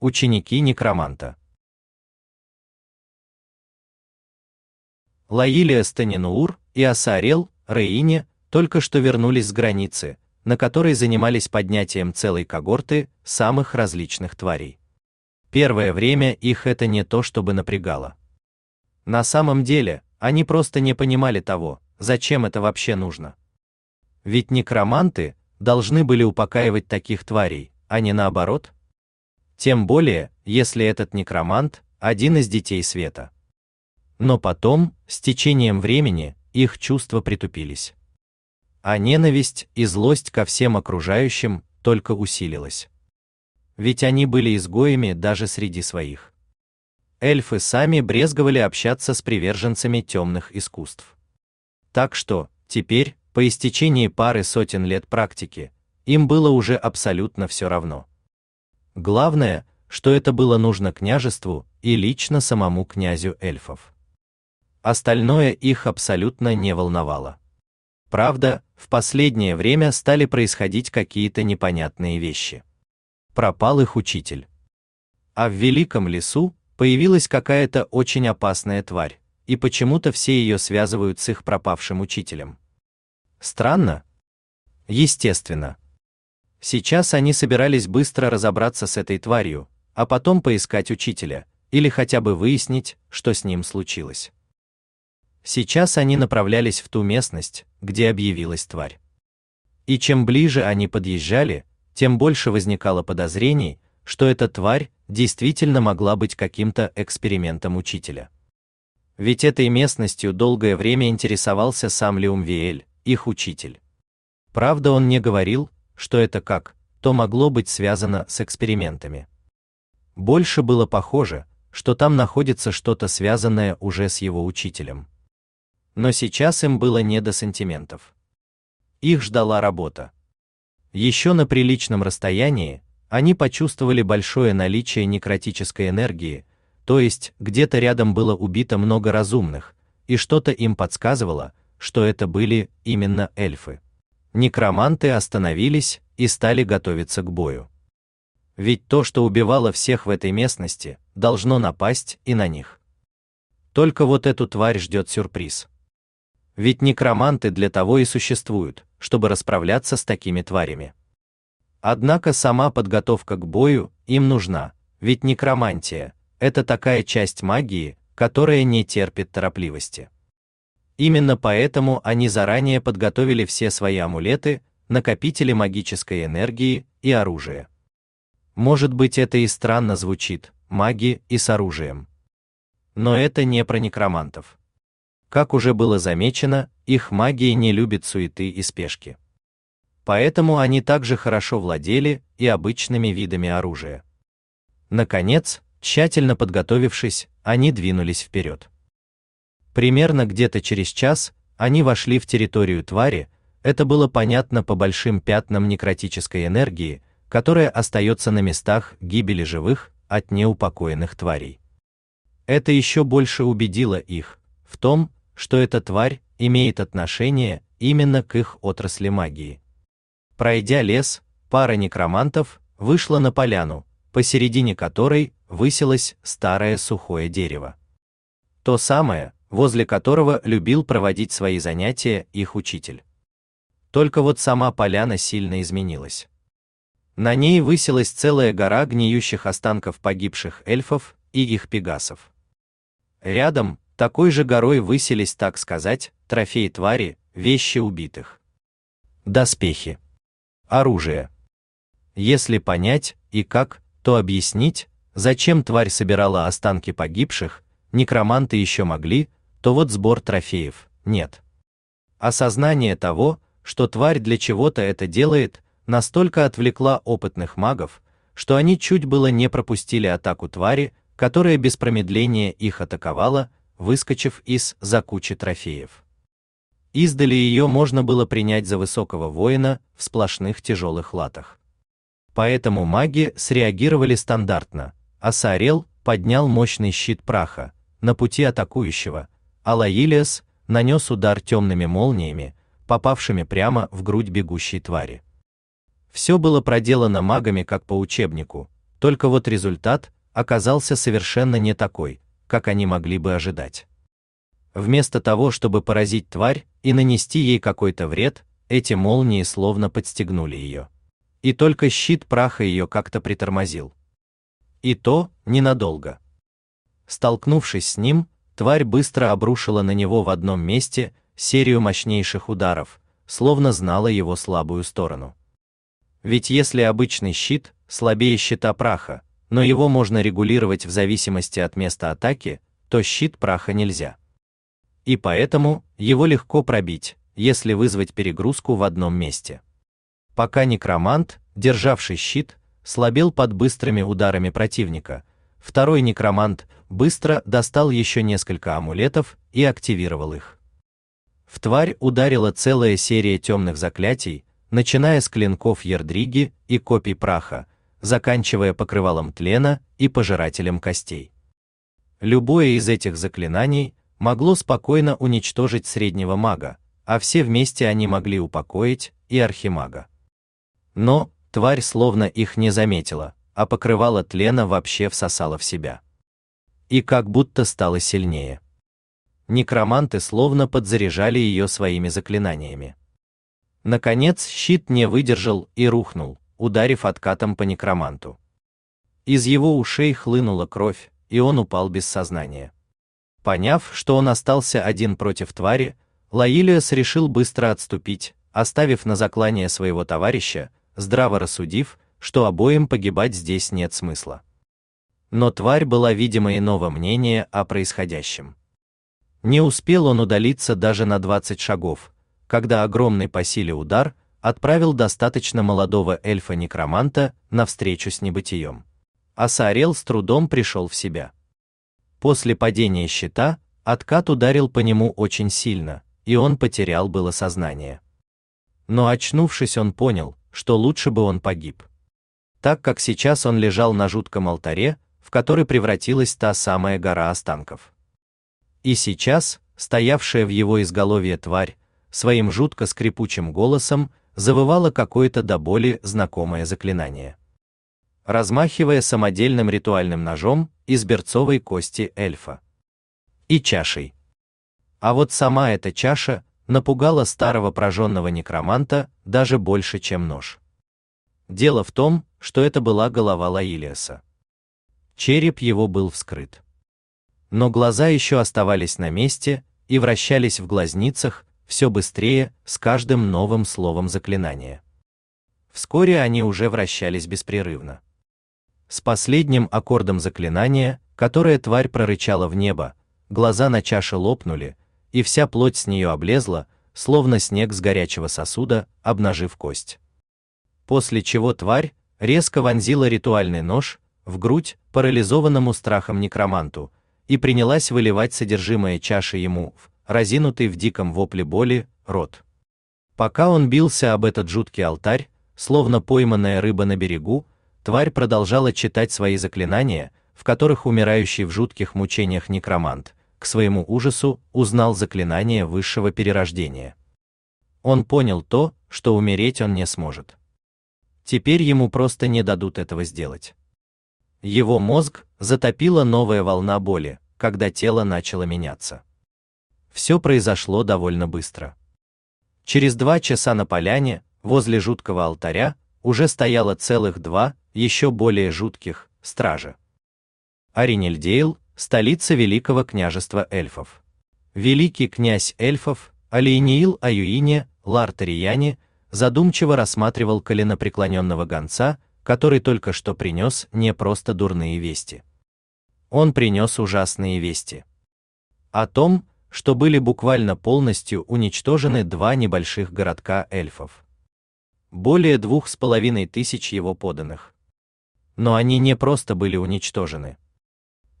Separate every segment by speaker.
Speaker 1: ученики некроманта. Лаилия Станинуур и Асарел, Рейне, только что вернулись с границы, на которой занимались поднятием целой когорты самых различных тварей. Первое время их это не то чтобы напрягало. На самом деле, они просто не понимали того, зачем это вообще нужно. Ведь некроманты должны были упокаивать таких тварей, а не наоборот. Тем более, если этот некромант один из детей света. Но потом, с течением времени, их чувства притупились. А ненависть и злость ко всем окружающим только усилилась. Ведь они были изгоями даже среди своих. Эльфы сами брезговали общаться с приверженцами темных искусств. Так что, теперь, по истечении пары сотен лет практики, им было уже абсолютно все равно. Главное, что это было нужно княжеству и лично самому князю эльфов. Остальное их абсолютно не волновало. Правда, в последнее время стали происходить какие-то непонятные вещи. Пропал их учитель. А в великом лесу появилась какая-то очень опасная тварь, и почему-то все ее связывают с их пропавшим учителем. Странно? Естественно. Сейчас они собирались быстро разобраться с этой тварью, а потом поискать учителя, или хотя бы выяснить, что с ним случилось. Сейчас они направлялись в ту местность, где объявилась тварь. И чем ближе они подъезжали, тем больше возникало подозрений, что эта тварь действительно могла быть каким-то экспериментом учителя. Ведь этой местностью долгое время интересовался сам Леумвиэль, их учитель. Правда, он не говорил, что это как, то могло быть связано с экспериментами. Больше было похоже, что там находится что-то связанное уже с его учителем. Но сейчас им было не до сантиментов. Их ждала работа. Еще на приличном расстоянии они почувствовали большое наличие некротической энергии, то есть где-то рядом было убито много разумных, и что-то им подсказывало, что это были именно эльфы. Некроманты остановились и стали готовиться к бою. Ведь то, что убивало всех в этой местности, должно напасть и на них. Только вот эту тварь ждет сюрприз. Ведь некроманты для того и существуют, чтобы расправляться с такими тварями. Однако сама подготовка к бою им нужна, ведь некромантия это такая часть магии, которая не терпит торопливости. Именно поэтому они заранее подготовили все свои амулеты, накопители магической энергии и оружие. Может быть, это и странно звучит, маги и с оружием. Но это не про некромантов. Как уже было замечено, их магия не любит суеты и спешки. Поэтому они также хорошо владели и обычными видами оружия. Наконец, тщательно подготовившись, они двинулись вперед. Примерно где-то через час они вошли в территорию твари. Это было понятно по большим пятнам некротической энергии, которая остается на местах гибели живых от неупокоенных тварей. Это еще больше убедило их в том, что эта тварь имеет отношение именно к их отрасли магии. Пройдя лес, пара некромантов вышла на поляну, посередине которой высилось старое сухое дерево. То самое, возле которого любил проводить свои занятия их учитель. Только вот сама поляна сильно изменилась. На ней высилась целая гора гниющих останков погибших эльфов и их пегасов. Рядом такой же горой высились, так сказать, трофеи твари, вещи убитых. Доспехи. Оружие. Если понять и как, то объяснить, зачем тварь собирала останки погибших, некроманты еще могли, то вот сбор трофеев нет. Осознание того, что тварь для чего-то это делает, настолько отвлекла опытных магов, что они чуть было не пропустили атаку твари, которая без промедления их атаковала, выскочив из за кучи трофеев. Издали ее можно было принять за высокого воина в сплошных тяжелых латах. Поэтому маги среагировали стандартно, а Саарел поднял мощный щит праха на пути атакующего, а Лаилиас нанес удар темными молниями, попавшими прямо в грудь бегущей твари. Все было проделано магами как по учебнику, только вот результат оказался совершенно не такой, как они могли бы ожидать. Вместо того, чтобы поразить тварь и нанести ей какой-то вред, эти молнии словно подстегнули ее. И только щит праха ее как-то притормозил. И то ненадолго. Столкнувшись с ним, тварь быстро обрушила на него в одном месте серию мощнейших ударов, словно знала его слабую сторону. Ведь если обычный щит слабее щита праха, но его можно регулировать в зависимости от места атаки, то щит праха нельзя. И поэтому его легко пробить, если вызвать перегрузку в одном месте. Пока некромант, державший щит, слабел под быстрыми ударами противника, второй некромант быстро достал еще несколько амулетов и активировал их. В тварь ударила целая серия темных заклятий, начиная с клинков Ердриги и копий праха, заканчивая покрывалом тлена и пожирателем костей. Любое из этих заклинаний могло спокойно уничтожить среднего мага, а все вместе они могли упокоить и архимага. Но тварь словно их не заметила, а покрывало тлена вообще всосала в себя. И как будто стала сильнее. Некроманты словно подзаряжали ее своими заклинаниями. Наконец щит не выдержал и рухнул, ударив откатом по некроманту. Из его ушей хлынула кровь, и он упал без сознания. Поняв, что он остался один против твари, Лаилиас решил быстро отступить, оставив на заклание своего товарища, здраво рассудив, что обоим погибать здесь нет смысла. Но тварь была, видимо, иного мнения о происходящем. Не успел он удалиться даже на 20 шагов, когда огромный по силе удар отправил достаточно молодого эльфа-некроманта на встречу с небытием. А Саарел с трудом пришел в себя. После падения щита откат ударил по нему очень сильно, и он потерял было сознание. Но очнувшись, он понял, что лучше бы он погиб. Так как сейчас он лежал на жутком алтаре, в который превратилась та самая гора останков. И сейчас, стоявшая в его изголовье тварь, своим жутко скрипучим голосом завывало какое-то до боли знакомое заклинание. Размахивая самодельным ритуальным ножом из берцовой кости эльфа. И чашей. А вот сама эта чаша напугала старого прожженного некроманта даже больше, чем нож. Дело в том, что это была голова Лаилиаса. Череп его был вскрыт. Но глаза еще оставались на месте и вращались в глазницах, все быстрее с каждым новым словом заклинания. Вскоре они уже вращались беспрерывно. С последним аккордом заклинания, которое тварь прорычала в небо, глаза на чаше лопнули, и вся плоть с нее облезла, словно снег с горячего сосуда, обнажив кость. После чего тварь резко вонзила ритуальный нож в грудь парализованному страхом некроманту и принялась выливать содержимое чаши ему в разинутый в диком вопле боли, рот. Пока он бился об этот жуткий алтарь, словно пойманная рыба на берегу, тварь продолжала читать свои заклинания, в которых умирающий в жутких мучениях некромант, к своему ужасу, узнал заклинание высшего перерождения. Он понял то, что умереть он не сможет. Теперь ему просто не дадут этого сделать. Его мозг затопила новая волна боли, когда тело начало меняться. Все произошло довольно быстро. Через два часа на поляне, возле жуткого алтаря, уже стояло целых два, еще более жутких, стража. Аринельдейл, столица Великого княжества эльфов. Великий князь эльфов, Алейниил Аюине, Лартарияне, задумчиво рассматривал коленопреклоненного гонца, который только что принес не просто дурные вести. Он принес ужасные вести. О том, что были буквально полностью уничтожены два небольших городка эльфов. Более двух с половиной тысяч его поданных. Но они не просто были уничтожены.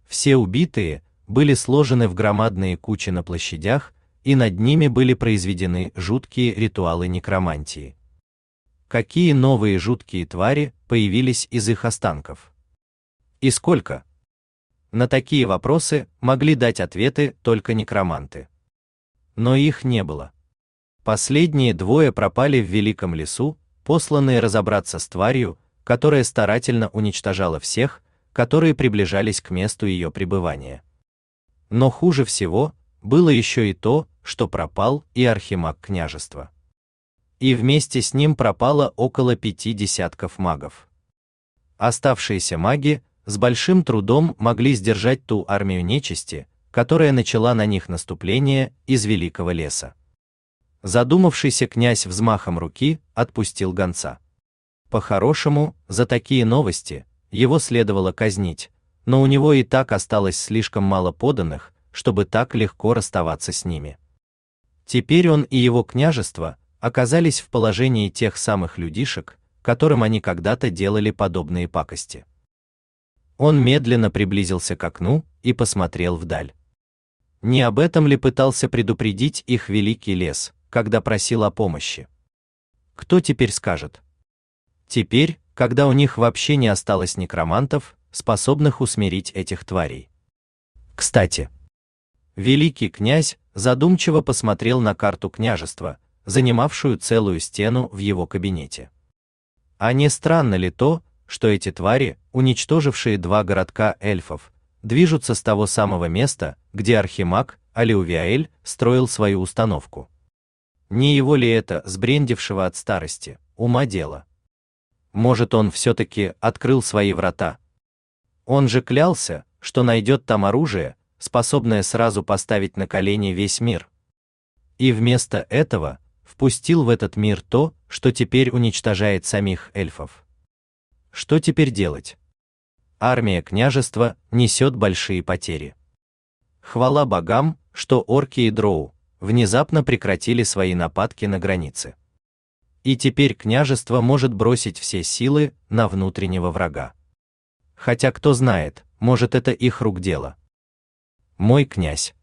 Speaker 1: Все убитые были сложены в громадные кучи на площадях, и над ними были произведены жуткие ритуалы некромантии. Какие новые жуткие твари появились из их останков? И сколько? На такие вопросы могли дать ответы только некроманты. Но их не было. Последние двое пропали в великом лесу, посланные разобраться с тварью, которая старательно уничтожала всех, которые приближались к месту ее пребывания. Но хуже всего было еще и то, что пропал и архимаг княжества. И вместе с ним пропало около пяти десятков магов. Оставшиеся маги с большим трудом могли сдержать ту армию нечисти, которая начала на них наступление из великого леса. Задумавшийся князь взмахом руки отпустил гонца. По-хорошему, за такие новости его следовало казнить, но у него и так осталось слишком мало поданных, чтобы так легко расставаться с ними. Теперь он и его княжество оказались в положении тех самых людишек, которым они когда-то делали подобные пакости. Он медленно приблизился к окну и посмотрел вдаль. Не об этом ли пытался предупредить их великий лес, когда просил о помощи? Кто теперь скажет? Теперь, когда у них вообще не осталось некромантов, способных усмирить этих тварей. Кстати, великий князь задумчиво посмотрел на карту княжества, занимавшую целую стену в его кабинете. А не странно ли то, что эти твари, уничтожившие два городка эльфов, движутся с того самого места, где архимаг Алиувиаэль строил свою установку? Не его ли это, сбрендившего от старости, ума дело? Может, он все-таки открыл свои врата? Он же клялся, что найдет там оружие, способное сразу поставить на колени весь мир. И вместо этого впустил в этот мир то, что теперь уничтожает самих эльфов. Что теперь делать? Армия княжества несет большие потери. Хвала богам, что орки и дроу внезапно прекратили свои нападки на границе. И теперь княжество может бросить все силы на внутреннего врага. Хотя кто знает, может это их рук дело. Мой князь.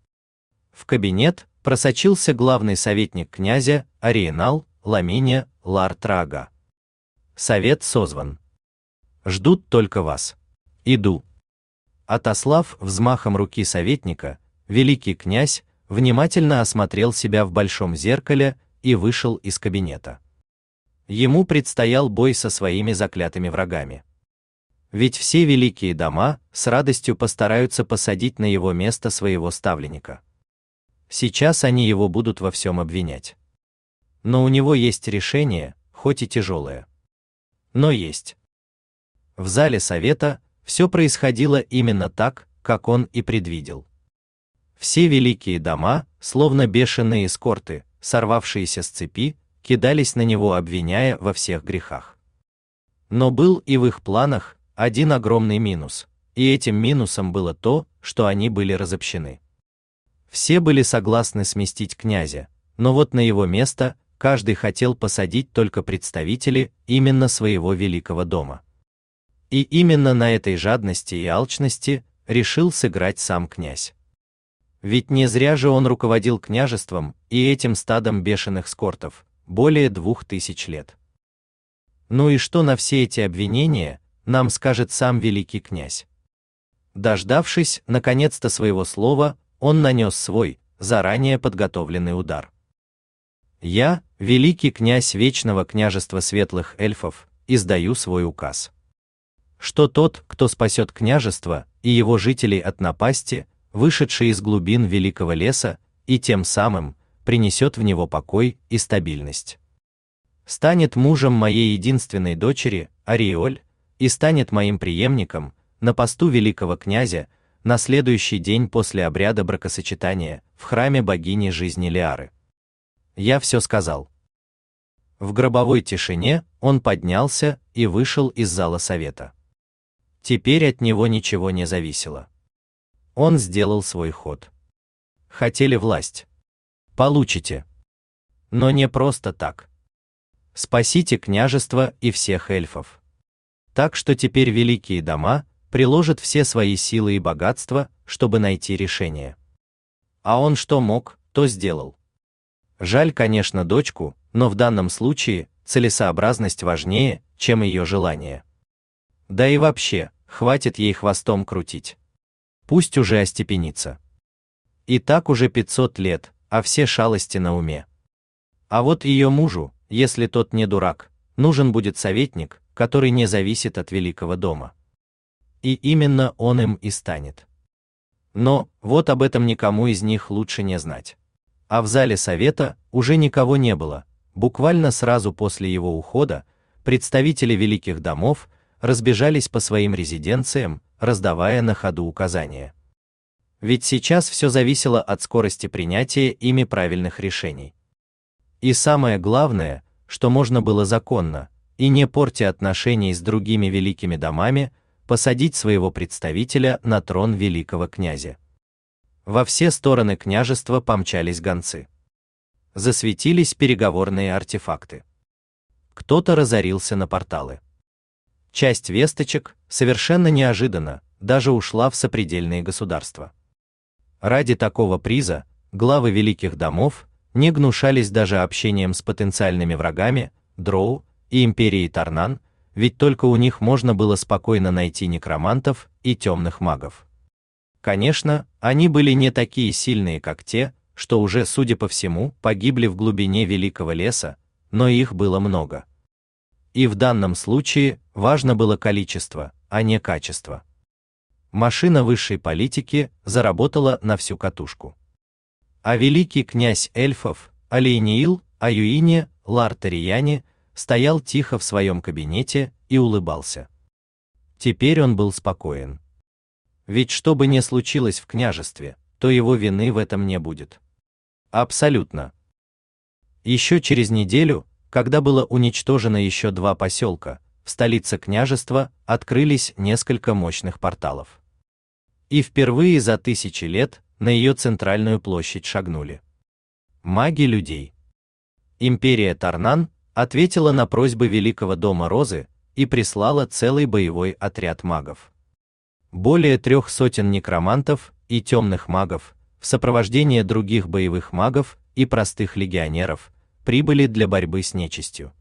Speaker 1: В кабинет просочился главный советник князя Ариенал Ламиния Лартрага. Совет созван. Ждут только вас. Иду. Отослав взмахом руки советника, великий князь внимательно осмотрел себя в большом зеркале и вышел из кабинета. Ему предстоял бой со своими заклятыми врагами. Ведь все великие дома с радостью постараются посадить на его место своего ставленника. Сейчас они его будут во всем обвинять. Но у него есть решение, хоть и тяжелое. Но есть. В зале совета все происходило именно так, как он и предвидел. Все великие дома, словно бешеные эскорты, сорвавшиеся с цепи, кидались на него, обвиняя во всех грехах. Но был и в их планах один огромный минус, и этим минусом было то, что они были разобщены. Все были согласны сместить князя, но вот на его место каждый хотел посадить только представителей именно своего великого дома. И именно на этой жадности и алчности решил сыграть сам князь. Ведь не зря же он руководил княжеством и этим стадом бешеных скортов более двух тысяч лет. Ну и что на все эти обвинения нам скажет сам великий князь? Дождавшись наконец-то своего слова, он нанес свой заранее подготовленный удар. Я, великий князь вечного княжества светлых эльфов, издаю свой указ что тот, кто спасет княжество и его жителей от напасти, вышедшей из глубин великого леса, и тем самым принесет в него покой и стабильность. Станет мужем моей единственной дочери, Ариоль, и станет моим преемником на посту великого князя на следующий день после обряда бракосочетания в храме богини жизни Лиары. Я все сказал. В гробовой тишине он поднялся и вышел из зала совета. Теперь от него ничего не зависело. Он сделал свой ход. Хотели власть. Получите. Но не просто так. Спасите княжество и всех эльфов. Так что теперь великие дома приложат все свои силы и богатства, чтобы найти решение. А он что мог, то сделал. Жаль, конечно, дочку, но в данном случае целесообразность важнее, чем ее желание. Да и вообще, Хватит ей хвостом крутить. Пусть уже остепенится. И так уже 500 лет, а все шалости на уме. А вот ее мужу, если тот не дурак, нужен будет советник, который не зависит от Великого дома. И именно он им и станет. Но вот об этом никому из них лучше не знать. А в зале совета уже никого не было. Буквально сразу после его ухода представители великих домов разбежались по своим резиденциям, раздавая на ходу указания. Ведь сейчас все зависело от скорости принятия ими правильных решений. И самое главное, что можно было законно, и не портя отношений с другими великими домами, посадить своего представителя на трон великого князя. Во все стороны княжества помчались гонцы. Засветились переговорные артефакты. Кто-то разорился на порталы. Часть весточек, совершенно неожиданно, даже ушла в сопредельные государства. Ради такого приза главы великих домов не гнушались даже общением с потенциальными врагами, Дроу и империей Тарнан, ведь только у них можно было спокойно найти некромантов и темных магов. Конечно, они были не такие сильные, как те, что уже, судя по всему, погибли в глубине великого леса, но их было много. И в данном случае важно было количество, а не качество машина высшей политики заработала на всю катушку. А великий князь эльфов, Алейниил, Аюине, Лартарияне, стоял тихо в своем кабинете и улыбался. Теперь он был спокоен. Ведь что бы ни случилось в княжестве, то его вины в этом не будет. Абсолютно. Еще через неделю, когда было уничтожено еще два поселка, в столице княжества открылись несколько мощных порталов. И впервые за тысячи лет на ее центральную площадь шагнули маги людей. Империя Тарнан ответила на просьбы Великого дома Розы и прислала целый боевой отряд магов. Более трех сотен некромантов и темных магов в сопровождении других боевых магов и простых легионеров прибыли для борьбы с нечистью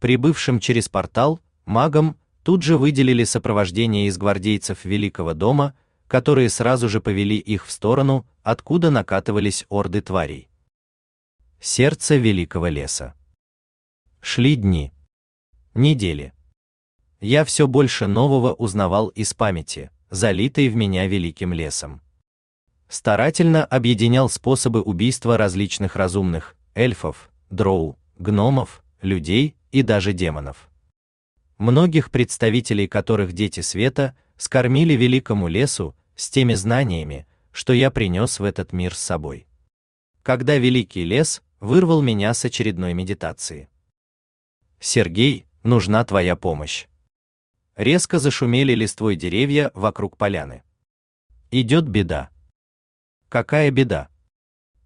Speaker 1: прибывшим через портал, магам тут же выделили сопровождение из гвардейцев Великого дома, которые сразу же повели их в сторону, откуда накатывались орды тварей. Сердце Великого леса. Шли дни, недели. Я все больше нового узнавал из памяти, залитой в меня великим лесом. Старательно объединял способы убийства различных разумных, эльфов, дроу, гномов, людей и даже демонов. Многих представителей которых дети света скормили великому лесу с теми знаниями, что я принес в этот мир с собой. Когда великий лес вырвал меня с очередной медитации. Сергей, нужна твоя помощь. Резко зашумели листвой деревья вокруг поляны. Идет беда. Какая беда?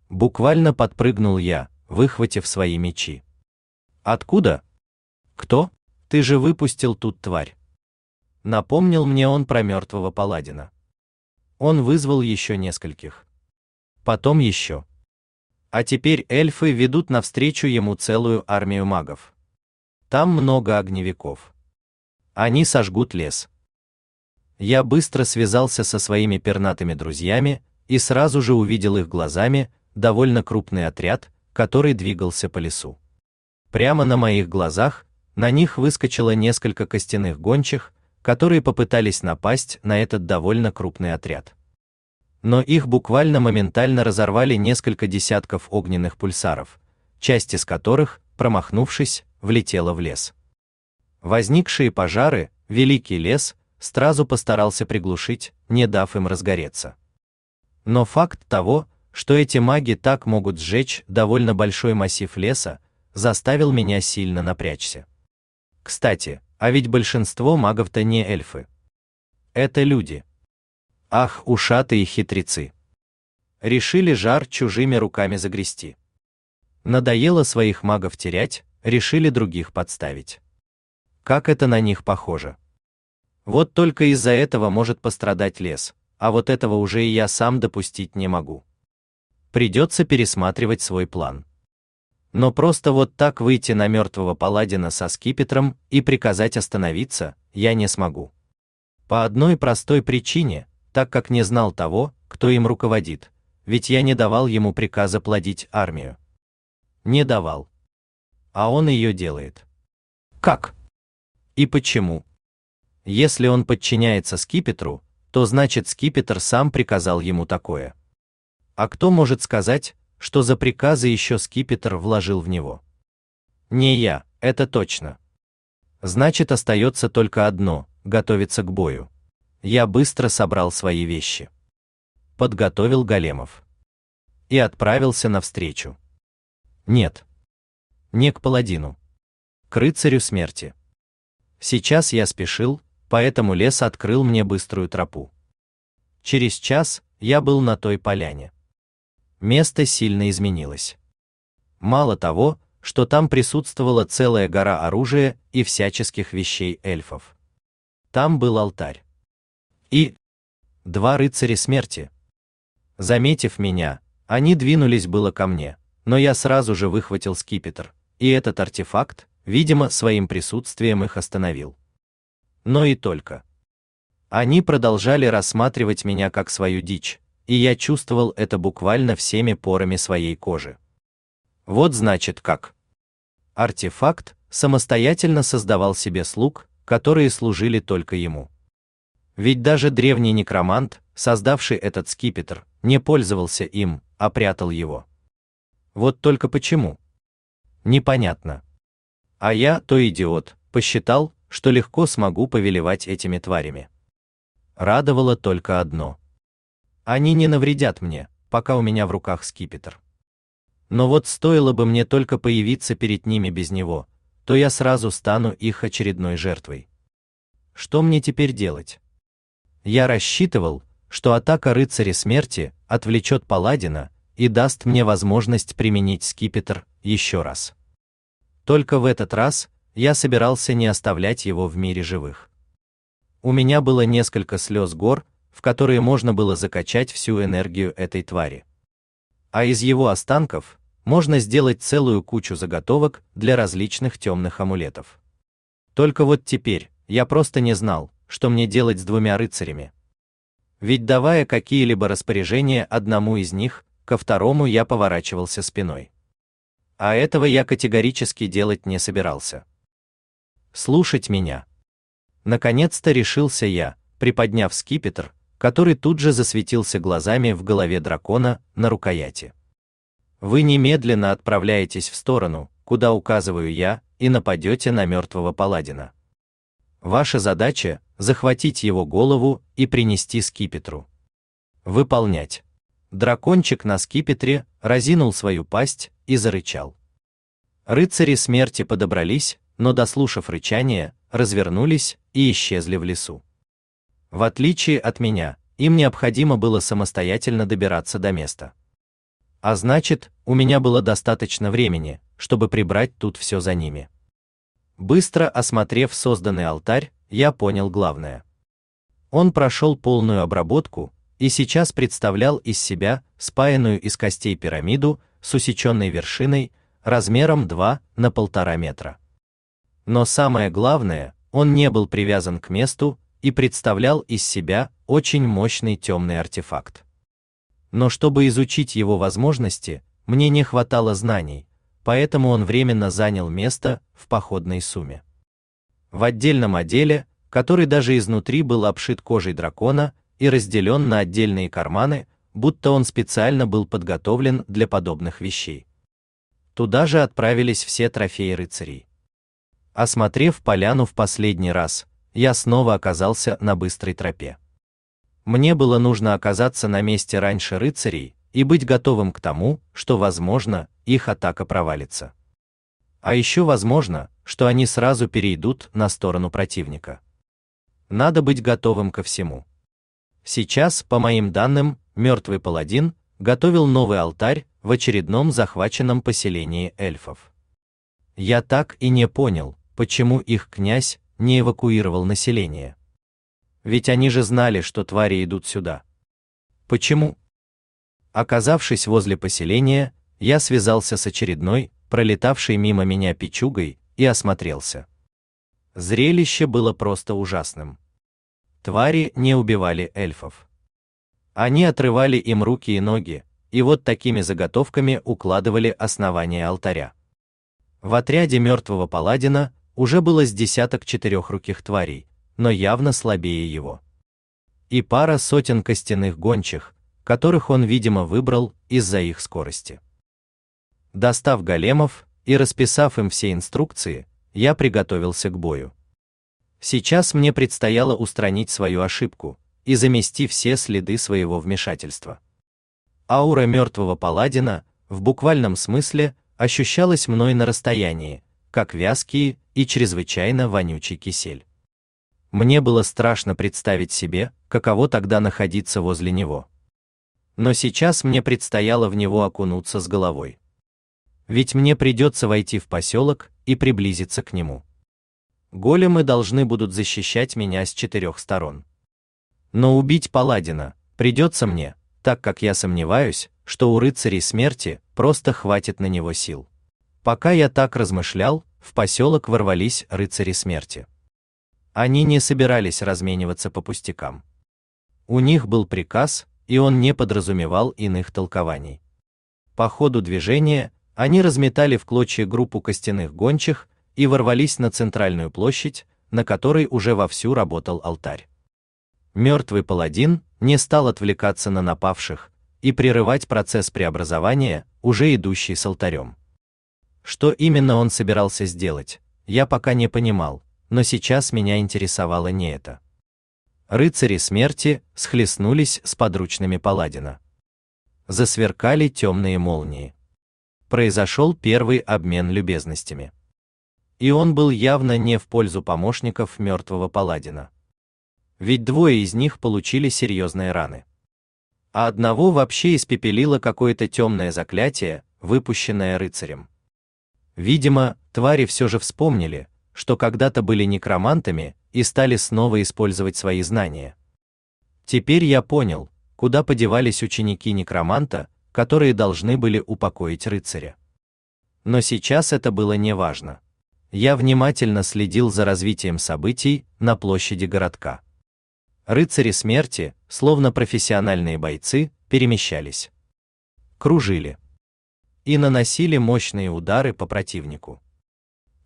Speaker 1: Буквально подпрыгнул я, выхватив свои мечи. Откуда? Кто? Ты же выпустил тут тварь. Напомнил мне он про мертвого паладина. Он вызвал еще нескольких. Потом еще. А теперь эльфы ведут навстречу ему целую армию магов. Там много огневиков. Они сожгут лес. Я быстро связался со своими пернатыми друзьями и сразу же увидел их глазами довольно крупный отряд, который двигался по лесу. Прямо на моих глазах на них выскочило несколько костяных гончих, которые попытались напасть на этот довольно крупный отряд. Но их буквально моментально разорвали несколько десятков огненных пульсаров, часть из которых, промахнувшись, влетела в лес. Возникшие пожары, великий лес, сразу постарался приглушить, не дав им разгореться. Но факт того, что эти маги так могут сжечь довольно большой массив леса, заставил меня сильно напрячься. Кстати, а ведь большинство магов-то не эльфы. Это люди. Ах, ушатые хитрецы. Решили жар чужими руками загрести. Надоело своих магов терять, решили других подставить. Как это на них похоже. Вот только из-за этого может пострадать лес, а вот этого уже и я сам допустить не могу. Придется пересматривать свой план. Но просто вот так выйти на мертвого паладина со скипетром и приказать остановиться я не смогу. По одной простой причине, так как не знал того, кто им руководит, ведь я не давал ему приказа плодить армию. Не давал. А он ее делает. Как? И почему? Если он подчиняется скипетру, то значит скипетр сам приказал ему такое. А кто может сказать, что за приказы еще скипетр вложил в него? Не я, это точно. Значит, остается только одно готовиться к бою. Я быстро собрал свои вещи, подготовил големов и отправился навстречу. Нет, не к паладину, к рыцарю смерти. Сейчас я спешил, поэтому лес открыл мне быструю тропу. Через час я был на той поляне. Место сильно изменилось. Мало того, что там присутствовала целая гора оружия и всяческих вещей эльфов. Там был алтарь. И два рыцаря смерти. Заметив меня, они двинулись было ко мне, но я сразу же выхватил скипетр, и этот артефакт, видимо, своим присутствием их остановил. Но и только. Они продолжали рассматривать меня как свою дичь, и я чувствовал это буквально всеми порами своей кожи. Вот значит как. Артефакт самостоятельно создавал себе слуг, которые служили только ему. Ведь даже древний некромант, создавший этот скипетр, не пользовался им, а прятал его. Вот только почему? Непонятно. А я, то идиот, посчитал, что легко смогу повелевать этими тварями. Радовало только одно. Они не навредят мне, пока у меня в руках скипетр. Но вот стоило бы мне только появиться перед ними без него, то я сразу стану их очередной жертвой. Что мне теперь делать? Я рассчитывал, что атака рыцаря смерти отвлечет паладина и даст мне возможность применить скипетр еще раз. Только в этот раз я собирался не оставлять его в мире живых. У меня было несколько слез гор, в которые можно было закачать всю энергию этой твари а из его останков можно сделать целую кучу заготовок для различных темных амулетов. Только вот теперь я просто не знал, что мне делать с двумя рыцарями. Ведь давая какие-либо распоряжения одному из них, ко второму я поворачивался спиной. А этого я категорически делать не собирался. Слушать меня. Наконец-то решился я, приподняв скипетр, который тут же засветился глазами в голове дракона на рукояти. Вы немедленно отправляетесь в сторону, куда указываю я, и нападете на мертвого паладина. Ваша задача захватить его голову и принести скипетру. Выполнять. Дракончик на скипетре разинул свою пасть и зарычал. Рыцари смерти подобрались, но дослушав рычание, развернулись и исчезли в лесу. В отличие от меня, им необходимо было самостоятельно добираться до места. А значит, у меня было достаточно времени, чтобы прибрать тут все за ними. Быстро осмотрев созданный алтарь, я понял главное. Он прошел полную обработку и сейчас представлял из себя спаянную из костей пирамиду с усеченной вершиной размером 2 на полтора метра. Но самое главное, он не был привязан к месту, и представлял из себя очень мощный темный артефакт. Но чтобы изучить его возможности, мне не хватало знаний, поэтому он временно занял место в походной сумме. В отдельном отделе, который даже изнутри был обшит кожей дракона и разделен на отдельные карманы, будто он специально был подготовлен для подобных вещей. Туда же отправились все трофеи рыцарей. Осмотрев поляну в последний раз, я снова оказался на быстрой тропе. Мне было нужно оказаться на месте раньше рыцарей и быть готовым к тому, что, возможно, их атака провалится. А еще возможно, что они сразу перейдут на сторону противника. Надо быть готовым ко всему. Сейчас, по моим данным, мертвый паладин готовил новый алтарь в очередном захваченном поселении эльфов. Я так и не понял, почему их князь не эвакуировал население. Ведь они же знали, что твари идут сюда. Почему? Оказавшись возле поселения, я связался с очередной, пролетавшей мимо меня печугой, и осмотрелся. Зрелище было просто ужасным. Твари не убивали эльфов. Они отрывали им руки и ноги, и вот такими заготовками укладывали основание алтаря. В отряде мертвого паладина уже было с десяток четырехруких тварей, но явно слабее его. И пара сотен костяных гончих, которых он, видимо, выбрал из-за их скорости. Достав големов и расписав им все инструкции, я приготовился к бою. Сейчас мне предстояло устранить свою ошибку и замести все следы своего вмешательства. Аура мертвого паладина, в буквальном смысле, ощущалась мной на расстоянии, как вязкий и чрезвычайно вонючий кисель. Мне было страшно представить себе, каково тогда находиться возле него. Но сейчас мне предстояло в него окунуться с головой. Ведь мне придется войти в поселок и приблизиться к нему. Големы должны будут защищать меня с четырех сторон. Но убить паладина придется мне, так как я сомневаюсь, что у рыцарей смерти просто хватит на него сил. Пока я так размышлял, в поселок ворвались рыцари смерти. Они не собирались размениваться по пустякам. У них был приказ, и он не подразумевал иных толкований. По ходу движения они разметали в клочья группу костяных гончих и ворвались на центральную площадь, на которой уже вовсю работал алтарь. Мертвый паладин не стал отвлекаться на напавших и прерывать процесс преобразования, уже идущий с алтарем. Что именно он собирался сделать, я пока не понимал, но сейчас меня интересовало не это. Рыцари смерти схлестнулись с подручными паладина. Засверкали темные молнии. Произошел первый обмен любезностями. И он был явно не в пользу помощников мертвого паладина. Ведь двое из них получили серьезные раны. А одного вообще испепелило какое-то темное заклятие, выпущенное рыцарем. Видимо, твари все же вспомнили, что когда-то были некромантами и стали снова использовать свои знания. Теперь я понял, куда подевались ученики некроманта, которые должны были упокоить рыцаря. Но сейчас это было не важно. Я внимательно следил за развитием событий на площади городка. Рыцари смерти, словно профессиональные бойцы, перемещались, кружили и наносили мощные удары по противнику.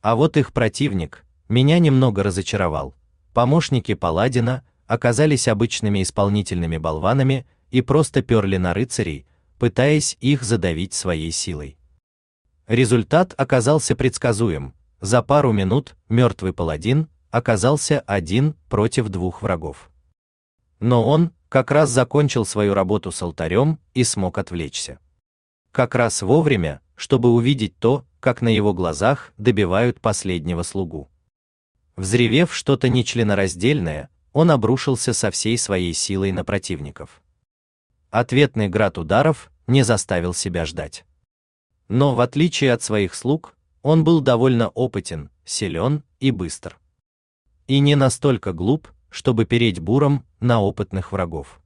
Speaker 1: А вот их противник меня немного разочаровал. Помощники паладина оказались обычными исполнительными болванами и просто перли на рыцарей, пытаясь их задавить своей силой. Результат оказался предсказуем. За пару минут мертвый паладин оказался один против двух врагов. Но он как раз закончил свою работу с алтарем и смог отвлечься. Как раз вовремя, чтобы увидеть то, как на его глазах добивают последнего слугу. Взревев что-то нечленораздельное, он обрушился со всей своей силой на противников. Ответный град ударов не заставил себя ждать. Но в отличие от своих слуг, он был довольно опытен, силен и быстр. И не настолько глуп, чтобы переть буром на опытных врагов.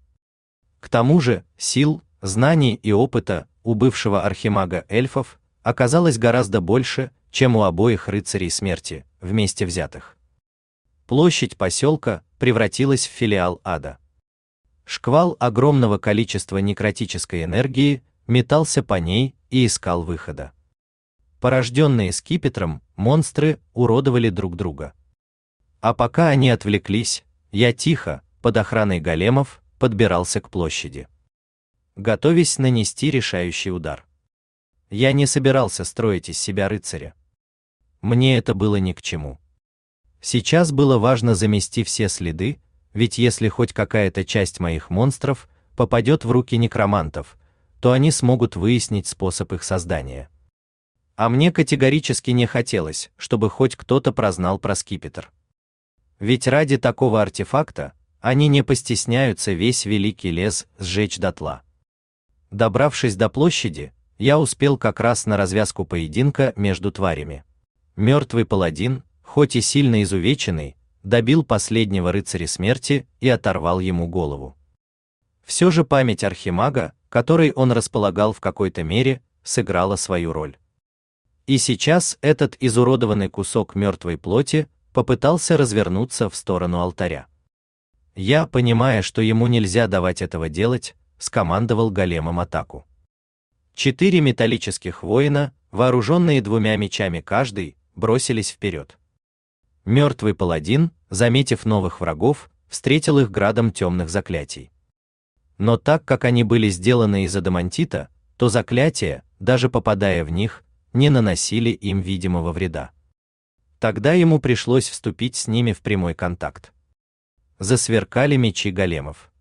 Speaker 1: К тому же, сил, знаний и опыта у бывшего архимага эльфов оказалось гораздо больше, чем у обоих рыцарей смерти, вместе взятых. Площадь поселка превратилась в филиал ада. Шквал огромного количества некротической энергии метался по ней и искал выхода. Порожденные скипетром, монстры уродовали друг друга. А пока они отвлеклись, я тихо, под охраной големов, подбирался к площади. Готовясь нанести решающий удар. Я не собирался строить из себя рыцаря. Мне это было ни к чему. Сейчас было важно замести все следы, ведь если хоть какая-то часть моих монстров попадет в руки некромантов, то они смогут выяснить способ их создания. А мне категорически не хотелось, чтобы хоть кто-то прознал про скипетр. Ведь ради такого артефакта они не постесняются весь великий лес сжечь дотла. Добравшись до площади, я успел как раз на развязку поединка между тварями. Мертвый паладин, хоть и сильно изувеченный, добил последнего рыцаря смерти и оторвал ему голову. Все же память архимага, которой он располагал в какой-то мере, сыграла свою роль. И сейчас этот изуродованный кусок мертвой плоти попытался развернуться в сторону алтаря. Я, понимая, что ему нельзя давать этого делать, скомандовал големом атаку. Четыре металлических воина, вооруженные двумя мечами каждый, бросились вперед. Мертвый паладин, заметив новых врагов, встретил их градом темных заклятий. Но так как они были сделаны из адамантита, то заклятия, даже попадая в них, не наносили им видимого вреда. Тогда ему пришлось вступить с ними в прямой контакт. Засверкали мечи големов.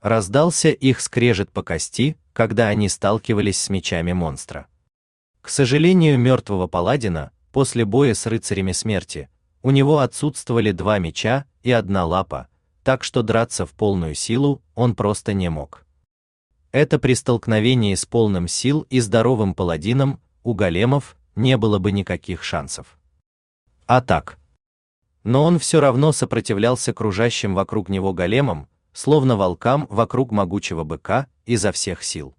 Speaker 1: Раздался их скрежет по кости, когда они сталкивались с мечами монстра. К сожалению, мертвого паладина, после боя с рыцарями смерти, у него отсутствовали два меча и одна лапа, так что драться в полную силу он просто не мог. Это при столкновении с полным сил и здоровым паладином у големов не было бы никаких шансов. А так. Но он все равно сопротивлялся кружащим вокруг него големам, словно волкам вокруг могучего быка, изо всех сил.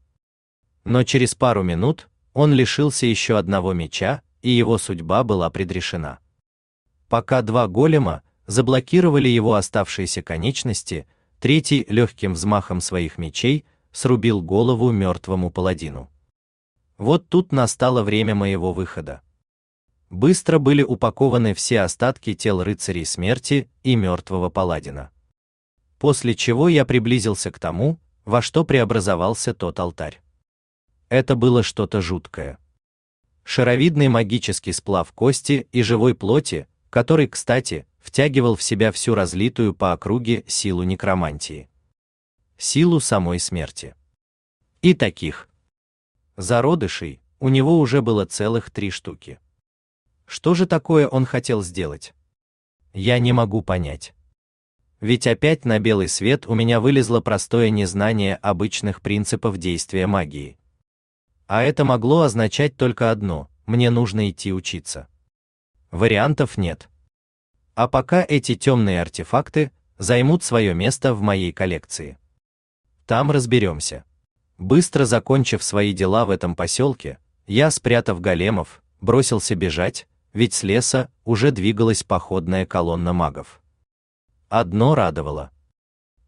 Speaker 1: Но через пару минут он лишился еще одного меча, и его судьба была предрешена. Пока два голема заблокировали его оставшиеся конечности, третий легким взмахом своих мечей срубил голову мертвому паладину. Вот тут настало время моего выхода. Быстро были упакованы все остатки тел рыцарей смерти и мертвого паладина. После чего я приблизился к тому, во что преобразовался тот алтарь. Это было что-то жуткое. Шаровидный магический сплав кости и живой плоти, который, кстати, втягивал в себя всю разлитую по округе силу некромантии силу самой смерти. И таких зародышей у него уже было целых три штуки. Что же такое он хотел сделать? Я не могу понять. Ведь опять на белый свет у меня вылезло простое незнание обычных принципов действия магии. А это могло означать только одно: мне нужно идти учиться. Вариантов нет. А пока эти темные артефакты займут свое место в моей коллекции. Там разберемся. Быстро закончив свои дела в этом поселке, я, спрятав големов, бросился бежать, ведь с леса уже двигалась походная колонна магов. Одно радовало.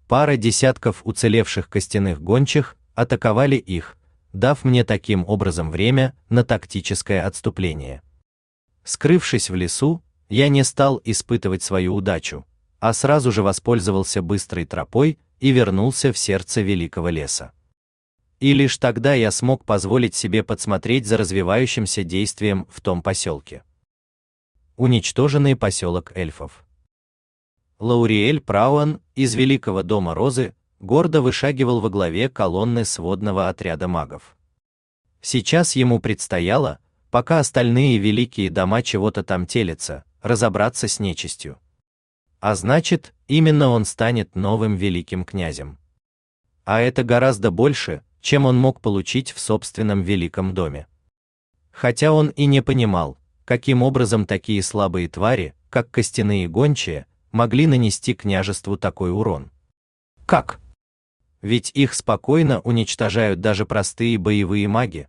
Speaker 1: Пара десятков уцелевших костяных гончих атаковали их, дав мне таким образом время на тактическое отступление. Скрывшись в лесу, я не стал испытывать свою удачу, а сразу же воспользовался быстрой тропой, и вернулся в сердце великого леса. И лишь тогда я смог позволить себе подсмотреть за развивающимся действием в том поселке. Уничтоженный поселок эльфов. Лауриэль Прауан из Великого дома Розы гордо вышагивал во главе колонны сводного отряда магов. Сейчас ему предстояло, пока остальные великие дома чего-то там телятся, разобраться с нечистью. А значит, именно он станет новым великим князем. А это гораздо больше, чем он мог получить в собственном великом доме. Хотя он и не понимал, каким образом такие слабые твари, как костяные гончие, могли нанести княжеству такой урон. Как? Ведь их спокойно уничтожают даже простые боевые маги.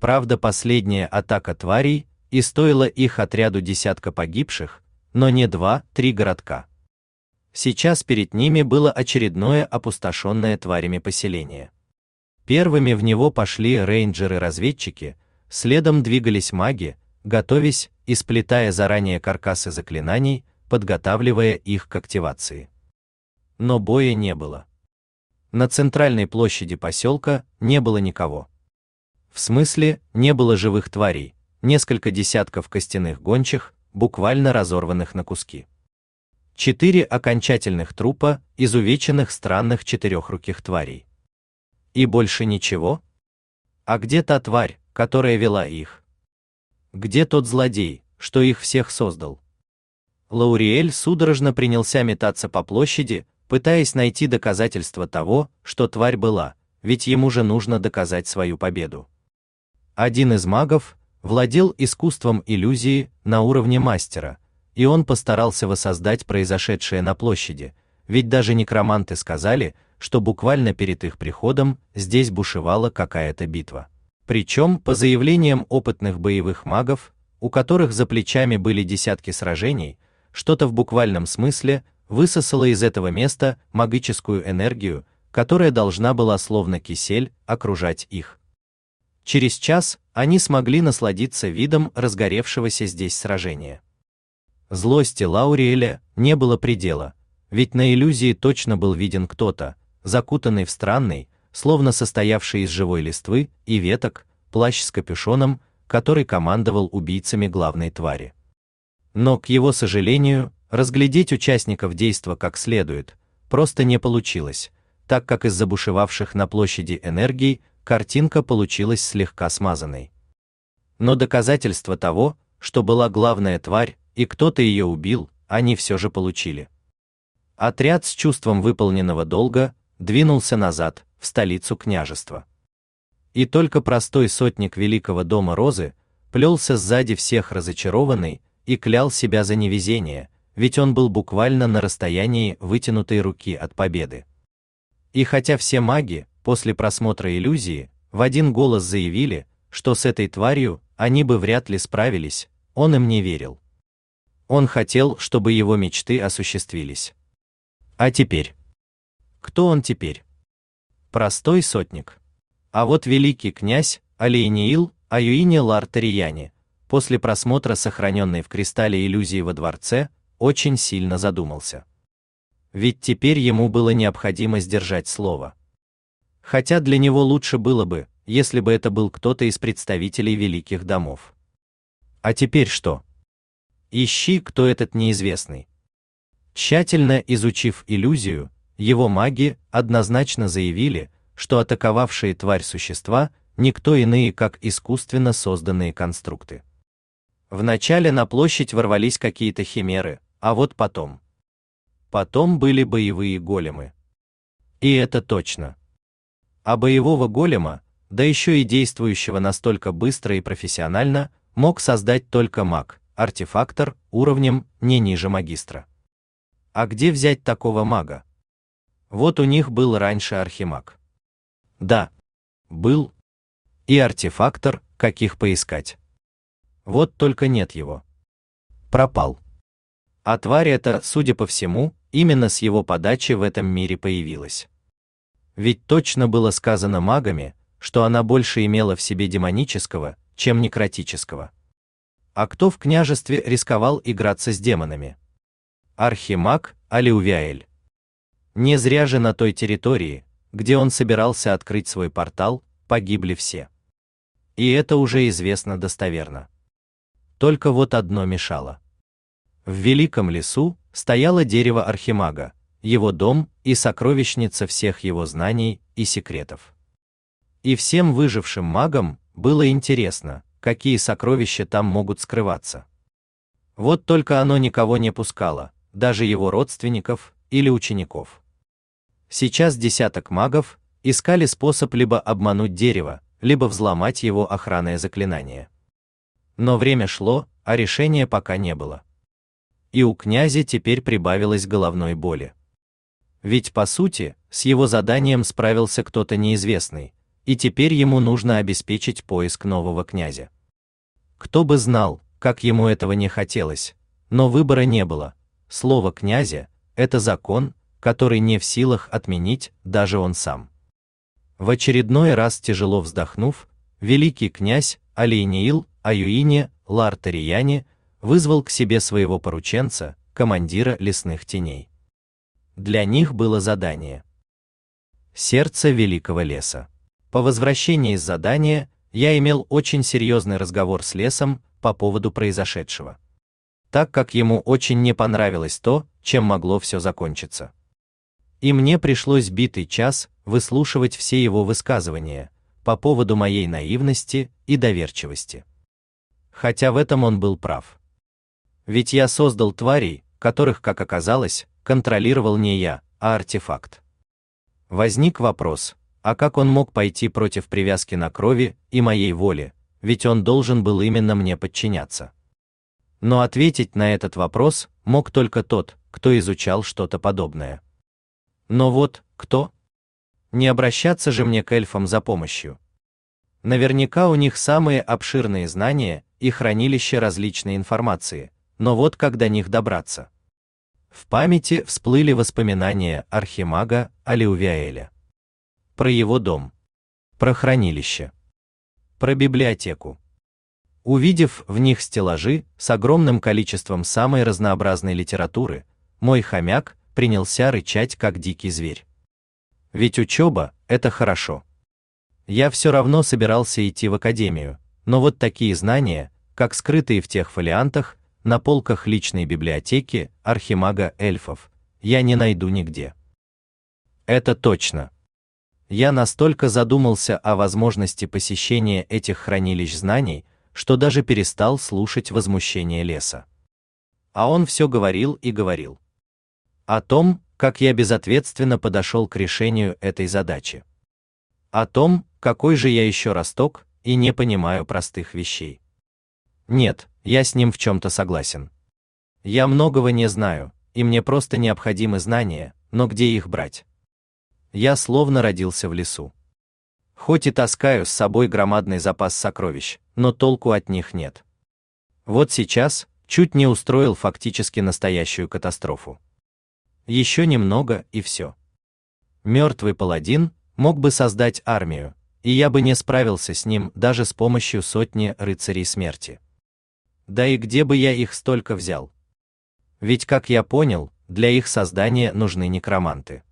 Speaker 1: Правда, последняя атака тварей и стоила их отряду десятка погибших, но не два-три городка. Сейчас перед ними было очередное опустошенное тварями поселение. Первыми в него пошли рейнджеры-разведчики, следом двигались маги, готовясь и сплетая заранее каркасы заклинаний, подготавливая их к активации. Но боя не было. На центральной площади поселка не было никого. В смысле, не было живых тварей, несколько десятков костяных гончих, буквально разорванных на куски. Четыре окончательных трупа, изувеченных странных четырехруких тварей. И больше ничего? А где та тварь, которая вела их? Где тот злодей, что их всех создал? Лауриэль судорожно принялся метаться по площади, пытаясь найти доказательства того, что тварь была, ведь ему же нужно доказать свою победу. Один из магов, владел искусством иллюзии на уровне мастера, и он постарался воссоздать произошедшее на площади, ведь даже некроманты сказали, что буквально перед их приходом здесь бушевала какая-то битва. Причем, по заявлениям опытных боевых магов, у которых за плечами были десятки сражений, что-то в буквальном смысле высосало из этого места магическую энергию, которая должна была словно кисель окружать их. Через час они смогли насладиться видом разгоревшегося здесь сражения. Злости Лауриэля не было предела, ведь на иллюзии точно был виден кто-то, закутанный в странный, словно состоявший из живой листвы и веток, плащ с капюшоном, который командовал убийцами главной твари. Но, к его сожалению, разглядеть участников действа как следует просто не получилось, так как из забушевавших на площади энергии картинка получилась слегка смазанной. Но доказательства того, что была главная тварь и кто-то ее убил, они все же получили. Отряд с чувством выполненного долга двинулся назад, в столицу княжества. И только простой сотник великого дома Розы плелся сзади всех разочарованный и клял себя за невезение, ведь он был буквально на расстоянии вытянутой руки от победы. И хотя все маги после просмотра иллюзии в один голос заявили, что с этой тварью они бы вряд ли справились, он им не верил. Он хотел, чтобы его мечты осуществились. А теперь? Кто он теперь? Простой сотник. А вот великий князь Алейниил Аюине Лартарияне после просмотра сохраненной в кристалле иллюзии во дворце очень сильно задумался. Ведь теперь ему было необходимо сдержать слово. Хотя для него лучше было бы, если бы это был кто-то из представителей великих домов. А теперь что? Ищи, кто этот неизвестный. Тщательно изучив иллюзию, его маги однозначно заявили, что атаковавшие тварь существа никто иные, как искусственно созданные конструкты. Вначале на площадь ворвались какие-то химеры, а вот потом. Потом были боевые големы. И это точно. А боевого голема, да еще и действующего настолько быстро и профессионально, мог создать только маг, артефактор уровнем не ниже магистра. А где взять такого мага? Вот у них был раньше архимаг. Да, был. И артефактор, каких поискать. Вот только нет его. Пропал. А тварь эта, судя по всему, именно с его подачи в этом мире появилась. Ведь точно было сказано магами, что она больше имела в себе демонического, чем некротического. А кто в княжестве рисковал играться с демонами? Архимаг Алиувиаэль. Не зря же на той территории, где он собирался открыть свой портал, погибли все. И это уже известно достоверно. Только вот одно мешало. В великом лесу стояло дерево Архимага, его дом и сокровищница всех его знаний и секретов. И всем выжившим магам было интересно, какие сокровища там могут скрываться. Вот только оно никого не пускало, даже его родственников или учеников. Сейчас десяток магов искали способ либо обмануть дерево, либо взломать его охранное заклинание. Но время шло, а решения пока не было. И у князя теперь прибавилось головной боли. Ведь по сути, с его заданием справился кто-то неизвестный, и теперь ему нужно обеспечить поиск нового князя. Кто бы знал, как ему этого не хотелось, но выбора не было. Слово князя это закон, который не в силах отменить даже он сам. В очередной раз тяжело вздохнув, великий князь Алейниил Аюине Лартарияне вызвал к себе своего порученца, командира лесных теней. Для них было задание. Сердце великого леса. По возвращении из задания я имел очень серьезный разговор с лесом по поводу произошедшего. Так как ему очень не понравилось то, чем могло все закончиться. И мне пришлось битый час выслушивать все его высказывания по поводу моей наивности и доверчивости. Хотя в этом он был прав. Ведь я создал тварей, которых, как оказалось, контролировал не я, а артефакт. Возник вопрос, а как он мог пойти против привязки на крови и моей воли, ведь он должен был именно мне подчиняться. Но ответить на этот вопрос мог только тот, кто изучал что-то подобное. Но вот, кто? Не обращаться же мне к эльфам за помощью. Наверняка у них самые обширные знания и хранилище различной информации, но вот как до них добраться? В памяти всплыли воспоминания архимага Алиувиаэля про его дом, про хранилище, про библиотеку. Увидев в них стеллажи с огромным количеством самой разнообразной литературы, мой хомяк принялся рычать как дикий зверь. Ведь учеба – это хорошо. Я все равно собирался идти в академию, но вот такие знания, как скрытые в тех фолиантах, на полках личной библиотеки архимага эльфов, я не найду нигде. Это точно. Я настолько задумался о возможности посещения этих хранилищ знаний, что даже перестал слушать возмущение леса. А он все говорил и говорил. О том, как я безответственно подошел к решению этой задачи. О том, какой же я еще росток и не понимаю простых вещей. Нет, я с ним в чем-то согласен. Я многого не знаю, и мне просто необходимы знания, но где их брать? Я словно родился в лесу. Хоть и таскаю с собой громадный запас сокровищ, но толку от них нет. Вот сейчас чуть не устроил фактически настоящую катастрофу. Еще немного и все. Мертвый паладин мог бы создать армию, и я бы не справился с ним даже с помощью сотни рыцарей смерти. Да и где бы я их столько взял? Ведь, как я понял, для их создания нужны некроманты.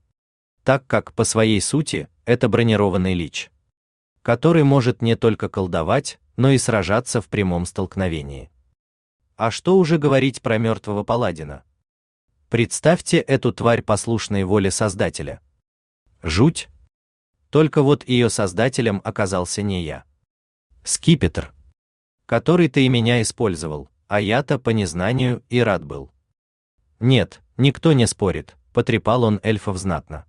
Speaker 1: Так как, по своей сути, это бронированный лич, который может не только колдовать, но и сражаться в прямом столкновении. А что уже говорить про мертвого паладина? Представьте эту тварь послушной воле Создателя. Жуть. Только вот ее создателем оказался не я. Скипетр который ты и меня использовал, а я-то по незнанию и рад был. Нет, никто не спорит, потрепал он эльфов знатно.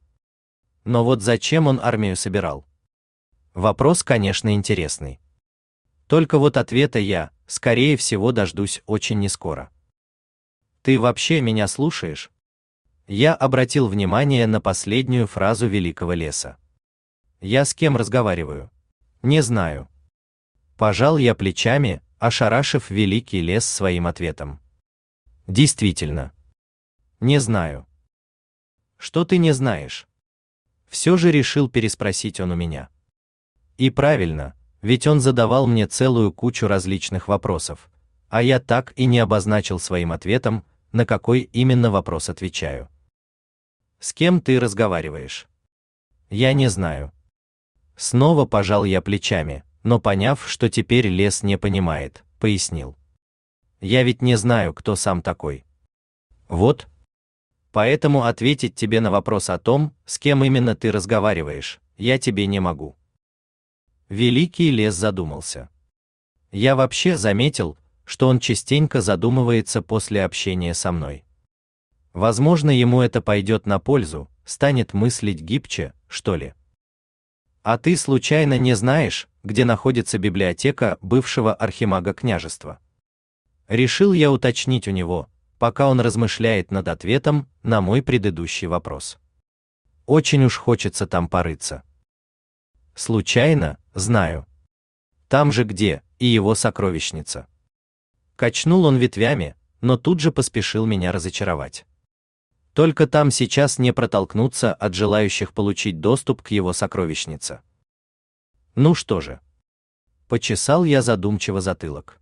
Speaker 1: Но вот зачем он армию собирал? Вопрос, конечно, интересный. Только вот ответа я, скорее всего, дождусь очень нескоро. Ты вообще меня слушаешь? Я обратил внимание на последнюю фразу великого леса. Я с кем разговариваю? Не знаю. Пожал я плечами, ошарашив великий лес своим ответом. Действительно. Не знаю. Что ты не знаешь? Все же решил переспросить он у меня. И правильно, ведь он задавал мне целую кучу различных вопросов, а я так и не обозначил своим ответом, на какой именно вопрос отвечаю. С кем ты разговариваешь? Я не знаю. Снова пожал я плечами, но поняв, что теперь лес не понимает, пояснил. Я ведь не знаю, кто сам такой. Вот. Поэтому ответить тебе на вопрос о том, с кем именно ты разговариваешь, я тебе не могу. Великий лес задумался. Я вообще заметил, что он частенько задумывается после общения со мной. Возможно, ему это пойдет на пользу, станет мыслить гибче, что ли. А ты случайно не знаешь, где находится библиотека бывшего архимага княжества? Решил я уточнить у него, пока он размышляет над ответом на мой предыдущий вопрос. Очень уж хочется там порыться. Случайно, знаю. Там же где и его сокровищница. Качнул он ветвями, но тут же поспешил меня разочаровать. Только там сейчас не протолкнуться от желающих получить доступ к его сокровищнице. Ну что же. Почесал я задумчиво затылок.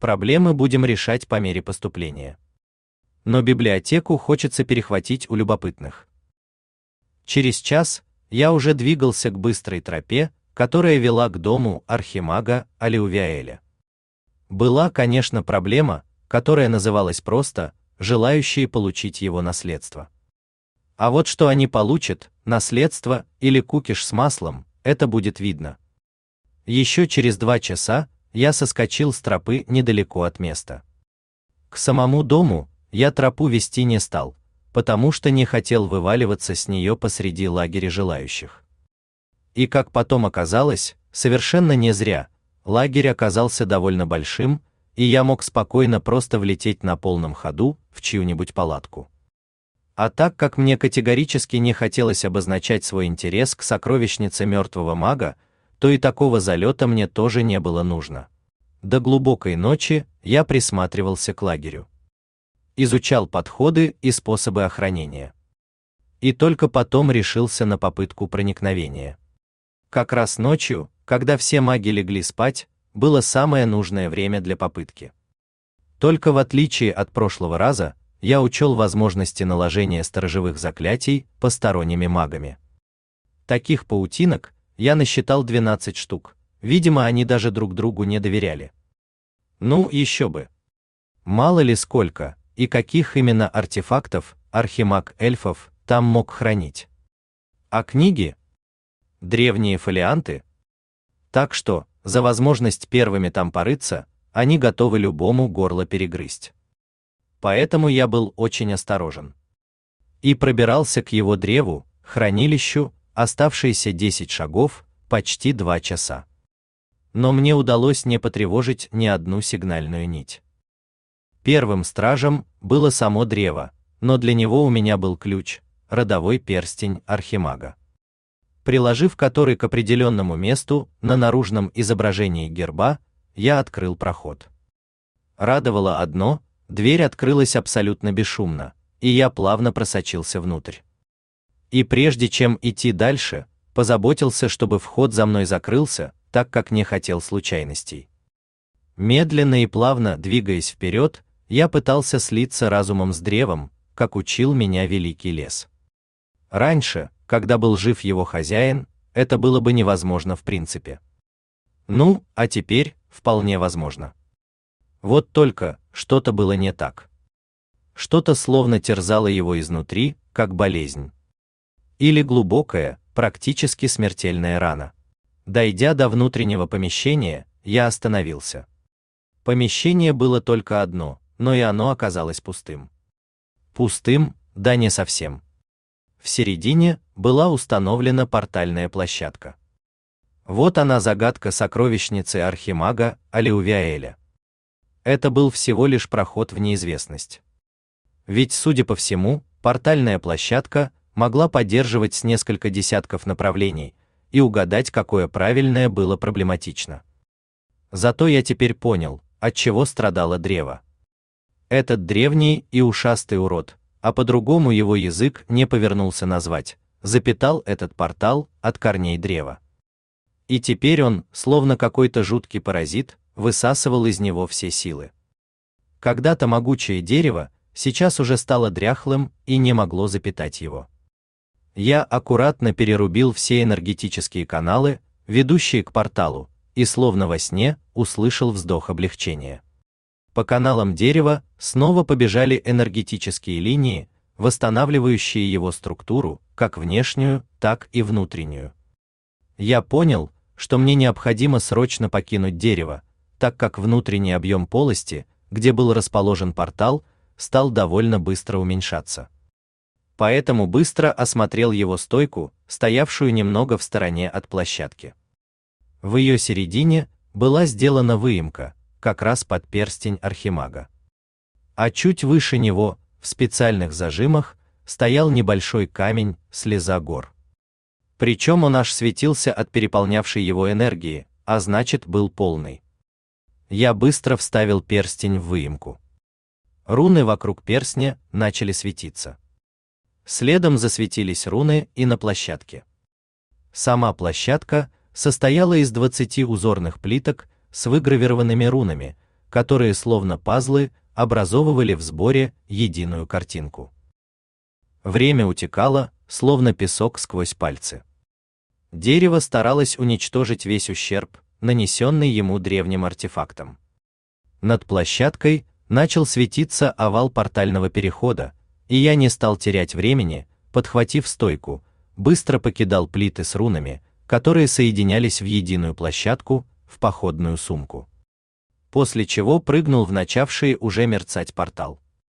Speaker 1: Проблемы будем решать по мере поступления. Но библиотеку хочется перехватить у любопытных. Через час я уже двигался к быстрой тропе, которая вела к дому архимага Алиувиаэля. Была, конечно, проблема, которая называлась просто желающие получить его наследство. А вот что они получат, наследство или кукиш с маслом, это будет видно. Еще через два часа я соскочил с тропы недалеко от места. К самому дому я тропу вести не стал, потому что не хотел вываливаться с нее посреди лагеря желающих. И как потом оказалось, совершенно не зря, лагерь оказался довольно большим, и я мог спокойно просто влететь на полном ходу в чью-нибудь палатку. А так как мне категорически не хотелось обозначать свой интерес к сокровищнице мертвого мага, то и такого залета мне тоже не было нужно. До глубокой ночи я присматривался к лагерю. Изучал подходы и способы охранения. И только потом решился на попытку проникновения. Как раз ночью, когда все маги легли спать, было самое нужное время для попытки. Только в отличие от прошлого раза, я учел возможности наложения сторожевых заклятий посторонними магами. Таких паутинок я насчитал 12 штук. Видимо, они даже друг другу не доверяли. Ну, еще бы. Мало ли сколько и каких именно артефактов архимаг эльфов там мог хранить. А книги? Древние фолианты? Так что, за возможность первыми там порыться, они готовы любому горло перегрызть. Поэтому я был очень осторожен. И пробирался к его древу, хранилищу, оставшиеся 10 шагов, почти 2 часа. Но мне удалось не потревожить ни одну сигнальную нить. Первым стражем было само древо, но для него у меня был ключ, родовой перстень архимага. Приложив который к определенному месту на наружном изображении герба, я открыл проход. Радовало одно, дверь открылась абсолютно бесшумно, и я плавно просочился внутрь. И прежде чем идти дальше, позаботился, чтобы вход за мной закрылся, так как не хотел случайностей. Медленно и плавно двигаясь вперед, я пытался слиться разумом с древом, как учил меня великий лес. Раньше, когда был жив его хозяин, это было бы невозможно в принципе. Ну, а теперь вполне возможно. Вот только что-то было не так. Что-то словно терзало его изнутри, как болезнь. Или глубокая, практически смертельная рана. Дойдя до внутреннего помещения, я остановился. Помещение было только одно, но и оно оказалось пустым. Пустым, да не совсем. В середине была установлена портальная площадка. Вот она загадка сокровищницы архимага Алиувиаэля. Это был всего лишь проход в неизвестность. Ведь, судя по всему, портальная площадка могла поддерживать с несколько десятков направлений, и угадать, какое правильное было проблематично. Зато я теперь понял, от чего страдало древо. Этот древний и ушастый урод, а по-другому его язык не повернулся назвать, запитал этот портал от корней древа. И теперь он, словно какой-то жуткий паразит, высасывал из него все силы. Когда-то могучее дерево сейчас уже стало дряхлым и не могло запитать его. Я аккуратно перерубил все энергетические каналы, ведущие к порталу, и словно во сне услышал вздох облегчения. По каналам дерева снова побежали энергетические линии, восстанавливающие его структуру, как внешнюю, так и внутреннюю. Я понял, что мне необходимо срочно покинуть дерево, так как внутренний объем полости, где был расположен портал, стал довольно быстро уменьшаться. Поэтому быстро осмотрел его стойку, стоявшую немного в стороне от площадки. В ее середине была сделана выемка, как раз под перстень архимага. А чуть выше него, в специальных зажимах, стоял небольшой камень, слеза гор. Причем он аж светился от переполнявшей его энергии, а значит был полный. Я быстро вставил перстень в выемку. Руны вокруг перстня начали светиться. Следом засветились руны и на площадке. Сама площадка состояла из 20 узорных плиток с выгравированными рунами, которые словно пазлы образовывали в сборе единую картинку. Время утекало, словно песок сквозь пальцы. Дерево старалось уничтожить весь ущерб, нанесенный ему древним артефактом. Над площадкой начал светиться овал портального перехода, и я не стал терять времени, подхватив стойку, быстро покидал плиты с рунами, которые соединялись в единую площадку, в походную сумку. После чего прыгнул в начавший уже мерцать портал.